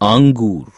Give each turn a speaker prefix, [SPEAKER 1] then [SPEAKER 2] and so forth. [SPEAKER 1] انگور